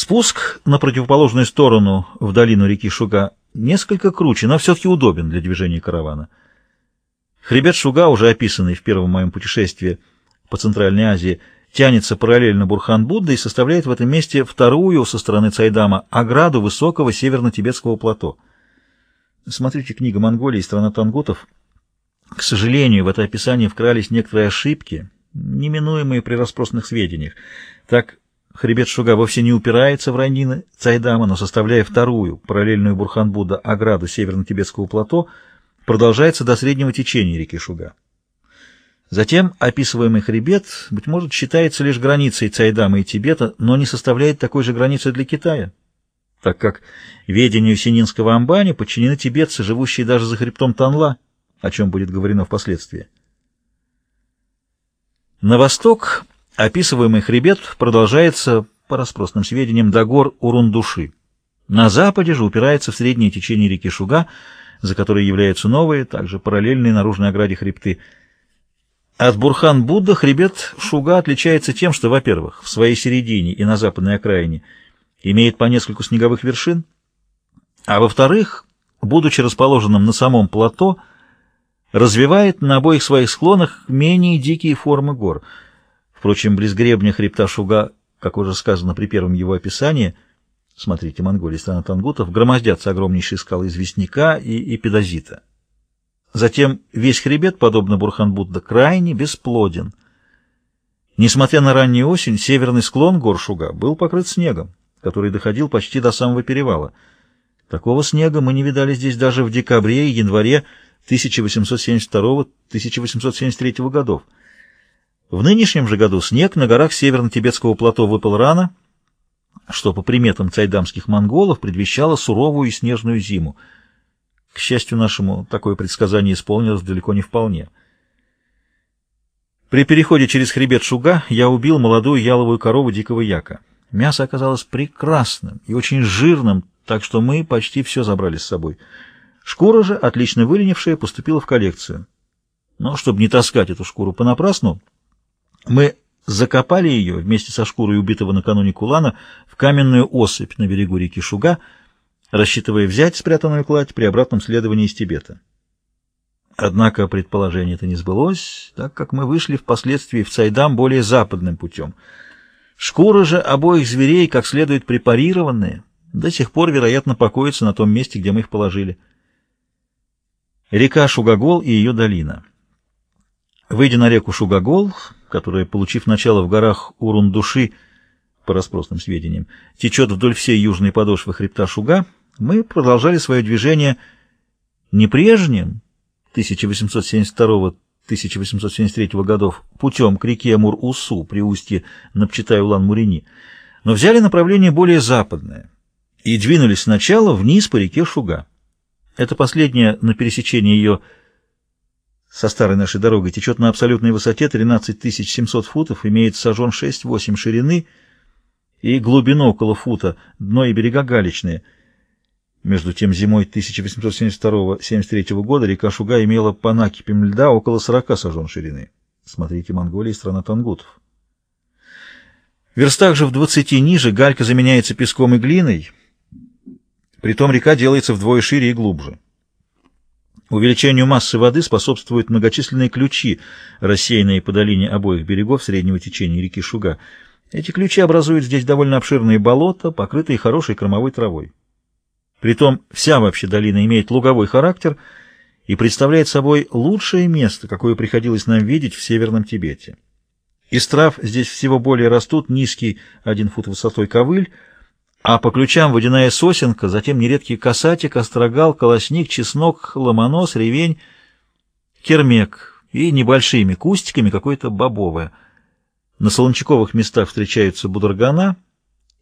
Спуск на противоположную сторону в долину реки Шуга несколько круче, но все-таки удобен для движения каравана. Хребет Шуга, уже описанный в первом моем путешествии по Центральной Азии, тянется параллельно Бурхан-Будда и составляет в этом месте вторую со стороны Цайдама ограду высокого северно-тибетского плато. Смотрите книга «Монголия и страна тангутов». К сожалению, в это описание вкрались некоторые ошибки, неминуемые при распросных сведениях. Так, хребет Шуга вовсе не упирается в равнины Цайдама, но составляя вторую, параллельную Бурхан-Будда, ограду северно-тибетского плато, продолжается до среднего течения реки Шуга. Затем описываемый хребет, быть может, считается лишь границей Цайдама и Тибета, но не составляет такой же границы для Китая, так как ведению Сининского амбани подчинены тибетцы, живущие даже за хребтом Танла, о чем будет говорено впоследствии. На восток описываемый хребет продолжается, по распросным сведениям, до гор Урундуши. На западе же упирается в среднее течение реки Шуга, за которой являются новые, также параллельные наружной ограде хребты – от Бурхан-Будда хребет Шуга отличается тем, что, во-первых, в своей середине и на западной окраине имеет по нескольку снеговых вершин, а во-вторых, будучи расположенным на самом плато, развивает на обоих своих склонах менее дикие формы гор. Впрочем, близ гребня хребта Шуга, как уже сказано при первом его описании, смотрите, Монголия, страна тангутов, громоздятся огромнейшие скалы известняка и эпидозита. Затем весь хребет, подобно Бурхан-Будда, крайне бесплоден. Несмотря на раннюю осень, северный склон гор Шуга был покрыт снегом, который доходил почти до самого перевала. Такого снега мы не видали здесь даже в декабре и январе 1872-1873 годов. В нынешнем же году снег на горах северно-тибетского плато выпал рано, что по приметам цайдамских монголов предвещало суровую и снежную зиму — к счастью нашему, такое предсказание исполнилось далеко не вполне. При переходе через хребет Шуга я убил молодую яловую корову дикого яка. Мясо оказалось прекрасным и очень жирным, так что мы почти все забрали с собой. Шкура же, отлично выленившая, поступила в коллекцию. Но чтобы не таскать эту шкуру понапрасну, мы закопали ее вместе со шкурой убитого накануне кулана в каменную осыпь на берегу реки Шуга — рассчитывая взять спрятанную кладь при обратном следовании из Тибета. Однако предположение это не сбылось, так как мы вышли впоследствии в Цайдам более западным путем. Шкуры же обоих зверей, как следует препарированные, до сих пор, вероятно, покоятся на том месте, где мы их положили. Река Шугагол и ее долина. Выйдя на реку Шугагол, которая, получив начало в горах Урундуши, по распросным сведениям, течет вдоль всей южной подошвы хребта Шуга, мы продолжали свое движение не прежним 1872-1873 годов путем к реке Мур-Усу при устье Напчитай-Улан-Мурини, но взяли направление более западное и двинулись сначала вниз по реке Шуга. Это последнее на пересечении ее со старой нашей дорогой течет на абсолютной высоте 13 700 футов, имеет сажен 6-8 ширины и глубину около фута, дно и берега галечные – между тем, зимой 1872-73 года река Шуга имела по накипям льда около 40 сажен ширины. Смотрите «Монголия и страна тангутов». В верстах же в 20 ниже галька заменяется песком и глиной, притом река делается вдвое шире и глубже. Увеличению массы воды способствуют многочисленные ключи, рассеянные по долине обоих берегов среднего течения реки Шуга. Эти ключи образуют здесь довольно обширные болота, покрытые хорошей кормовой травой. Притом вся вообще долина имеет луговой характер и представляет собой лучшее место, какое приходилось нам видеть в Северном Тибете. Из трав здесь всего более растут низкий один фут высотой ковыль, а по ключам водяная сосенка, затем нередкий касатик, острогал, колосник, чеснок, ломонос, ревень, кермек и небольшими кустиками какое-то бобовое. На солончаковых местах встречаются бударгана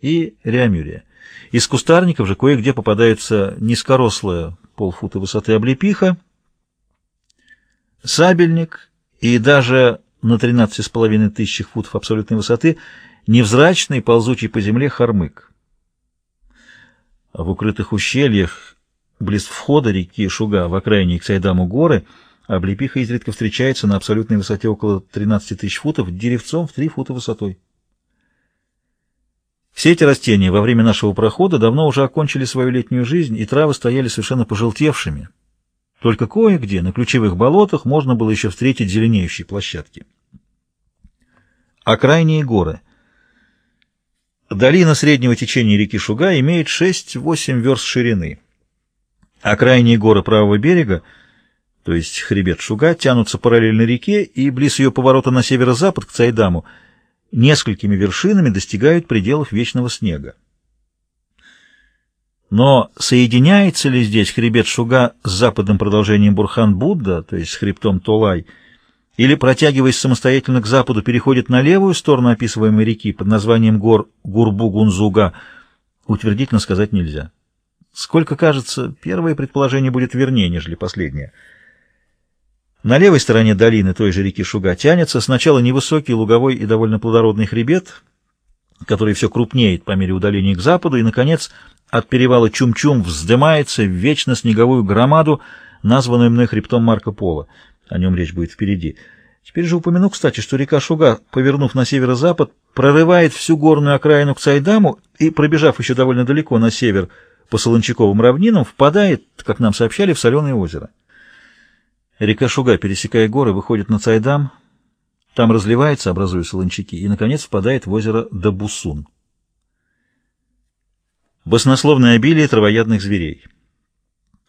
и реамюрия. Из кустарников же кое-где попадается низкорослая полфута высоты облепиха, сабельник и даже на 13,5 тысяч футов абсолютной высоты невзрачный, ползучий по земле хормык. В укрытых ущельях, близ входа реки Шуга, в окраине к Сайдаму горы, облепиха изредка встречается на абсолютной высоте около 13 тысяч футов, деревцом в 3 фута высотой. Все эти растения во время нашего прохода давно уже окончили свою летнюю жизнь, и травы стояли совершенно пожелтевшими. Только кое-где, на ключевых болотах, можно было еще встретить зеленеющие площадки. Окрайние горы. Долина среднего течения реки Шуга имеет 6-8 верст ширины. Окрайние горы правого берега, то есть хребет Шуга, тянутся параллельно реке и близ ее поворота на северо-запад к Цайдаму несколькими вершинами достигают пределов вечного снега. Но соединяется ли здесь хребет Шуга с западным продолжением Бурхан-Будда, то есть с хребтом Толай, или, протягиваясь самостоятельно к западу, переходит на левую сторону описываемой реки под названием гор Гурбу-Гунзуга, утвердительно сказать нельзя. Сколько кажется, первое предположение будет вернее, нежели последнее – на левой стороне долины той же реки Шуга тянется сначала невысокий луговой и довольно плодородный хребет, который все крупнеет по мере удаления к западу, и, наконец, от перевала Чум-Чум вздымается в вечно снеговую громаду, названную мной хребтом Марко Поло. О нем речь будет впереди. Теперь же упомяну, кстати, что река Шуга, повернув на северо-запад, прорывает всю горную окраину к Цайдаму и, пробежав еще довольно далеко на север по Солончаковым равнинам, впадает, как нам сообщали, в соленое озеро. Река Шуга, пересекая горы, выходит на Цайдам, там разливается, образуя солончаки, и, наконец, впадает в озеро Дабусун. Баснословное обилие травоядных зверей.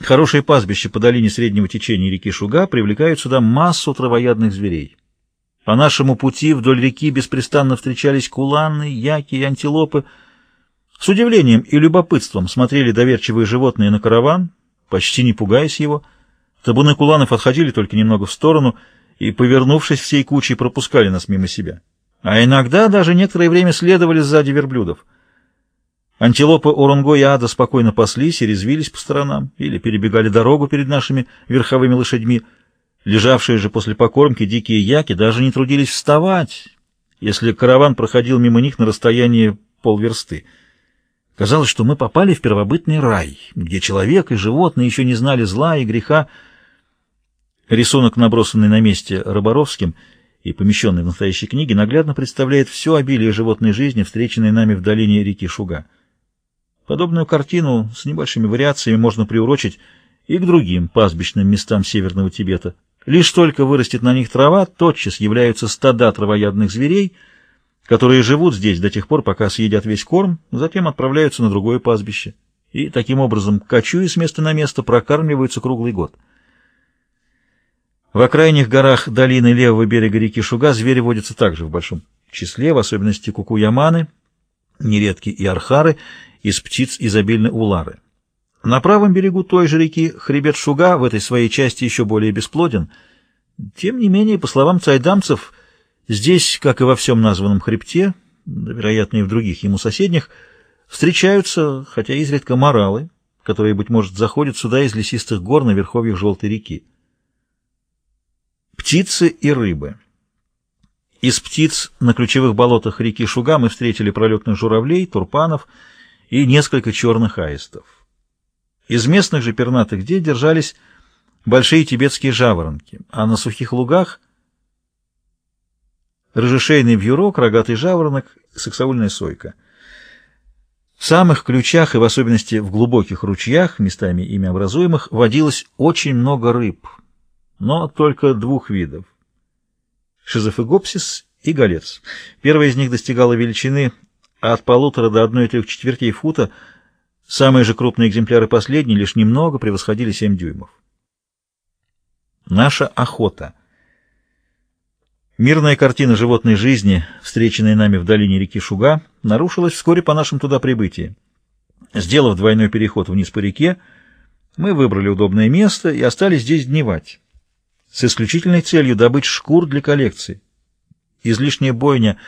Хорошие пастбища по долине среднего течения реки Шуга привлекают сюда массу травоядных зверей. По нашему пути вдоль реки беспрестанно встречались куланы, яки и антилопы. С удивлением и любопытством смотрели доверчивые животные на караван, почти не пугаясь его, — Табуны куланов отходили только немного в сторону и, повернувшись всей кучей, пропускали нас мимо себя. А иногда даже некоторое время следовали сзади верблюдов. Антилопы Орунго и Ада спокойно паслись и резвились по сторонам или перебегали дорогу перед нашими верховыми лошадьми. Лежавшие же после покормки дикие яки даже не трудились вставать, если караван проходил мимо них на расстоянии полверсты. Казалось, что мы попали в первобытный рай, где человек и животные еще не знали зла и греха, Рисунок, набросанный на месте Роборовским и помещенный в настоящей книге, наглядно представляет все обилие животной жизни, встреченной нами в долине реки Шуга. Подобную картину с небольшими вариациями можно приурочить и к другим пастбищным местам Северного Тибета. Лишь только вырастет на них трава, тотчас являются стада травоядных зверей, которые живут здесь до тех пор, пока съедят весь корм, затем отправляются на другое пастбище. И таким образом, кочуя с места на место, прокармливаются круглый год. В окраинных горах долины левого берега реки Шуга звери водятся также в большом числе, в особенности кукуяманы, нередки и архары, из птиц изобильны улары. На правом берегу той же реки хребет Шуга в этой своей части еще более бесплоден. Тем не менее, по словам цайдамцев, здесь, как и во всем названном хребте, вероятно, и в других ему соседних, встречаются, хотя изредка моралы, которые, быть может, заходят сюда из лесистых гор на верховьях Желтой реки. Птицы и рыбы. Из птиц на ключевых болотах реки Шуга мы встретили пролетных журавлей, турпанов и несколько черных аистов. Из местных же пернатых где держались большие тибетские жаворонки, а на сухих лугах рыжешейный вьюрок, рогатый жаворонок, сексаульная сойка. В самых ключах и в особенности в глубоких ручьях, местами ими образуемых, водилось очень много рыб — но только двух видов – шизофегопсис и голец. Первая из них достигала величины от полутора до одной трех четвертей фута, самые же крупные экземпляры последней лишь немного превосходили 7 дюймов. Наша охота. Мирная картина животной жизни, встреченная нами в долине реки Шуга, нарушилась вскоре по нашему туда прибытии. Сделав двойной переход вниз по реке, мы выбрали удобное место и остались здесь дневать с исключительной целью добыть шкур для коллекции. Излишняя бойня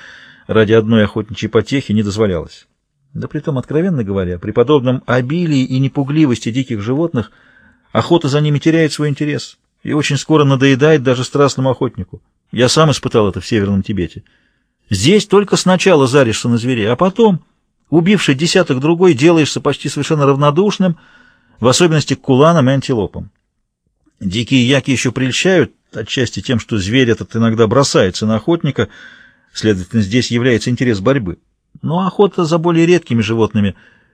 ради одной охотничьей потехи не дозволялась. Да притом, откровенно говоря, при подобном обилии и непугливости диких животных охота за ними теряет свой интерес и очень скоро надоедает даже страстному охотнику. Я сам испытал это в Северном Тибете. Здесь только сначала заришься на зверей, а потом, убивший десяток другой, делаешься почти совершенно равнодушным, в особенности к куланам и антилопам. Дикие яки еще прельщают, отчасти тем, что зверь этот иногда бросается на охотника, следовательно, здесь является интерес борьбы. но охота за более редкими животными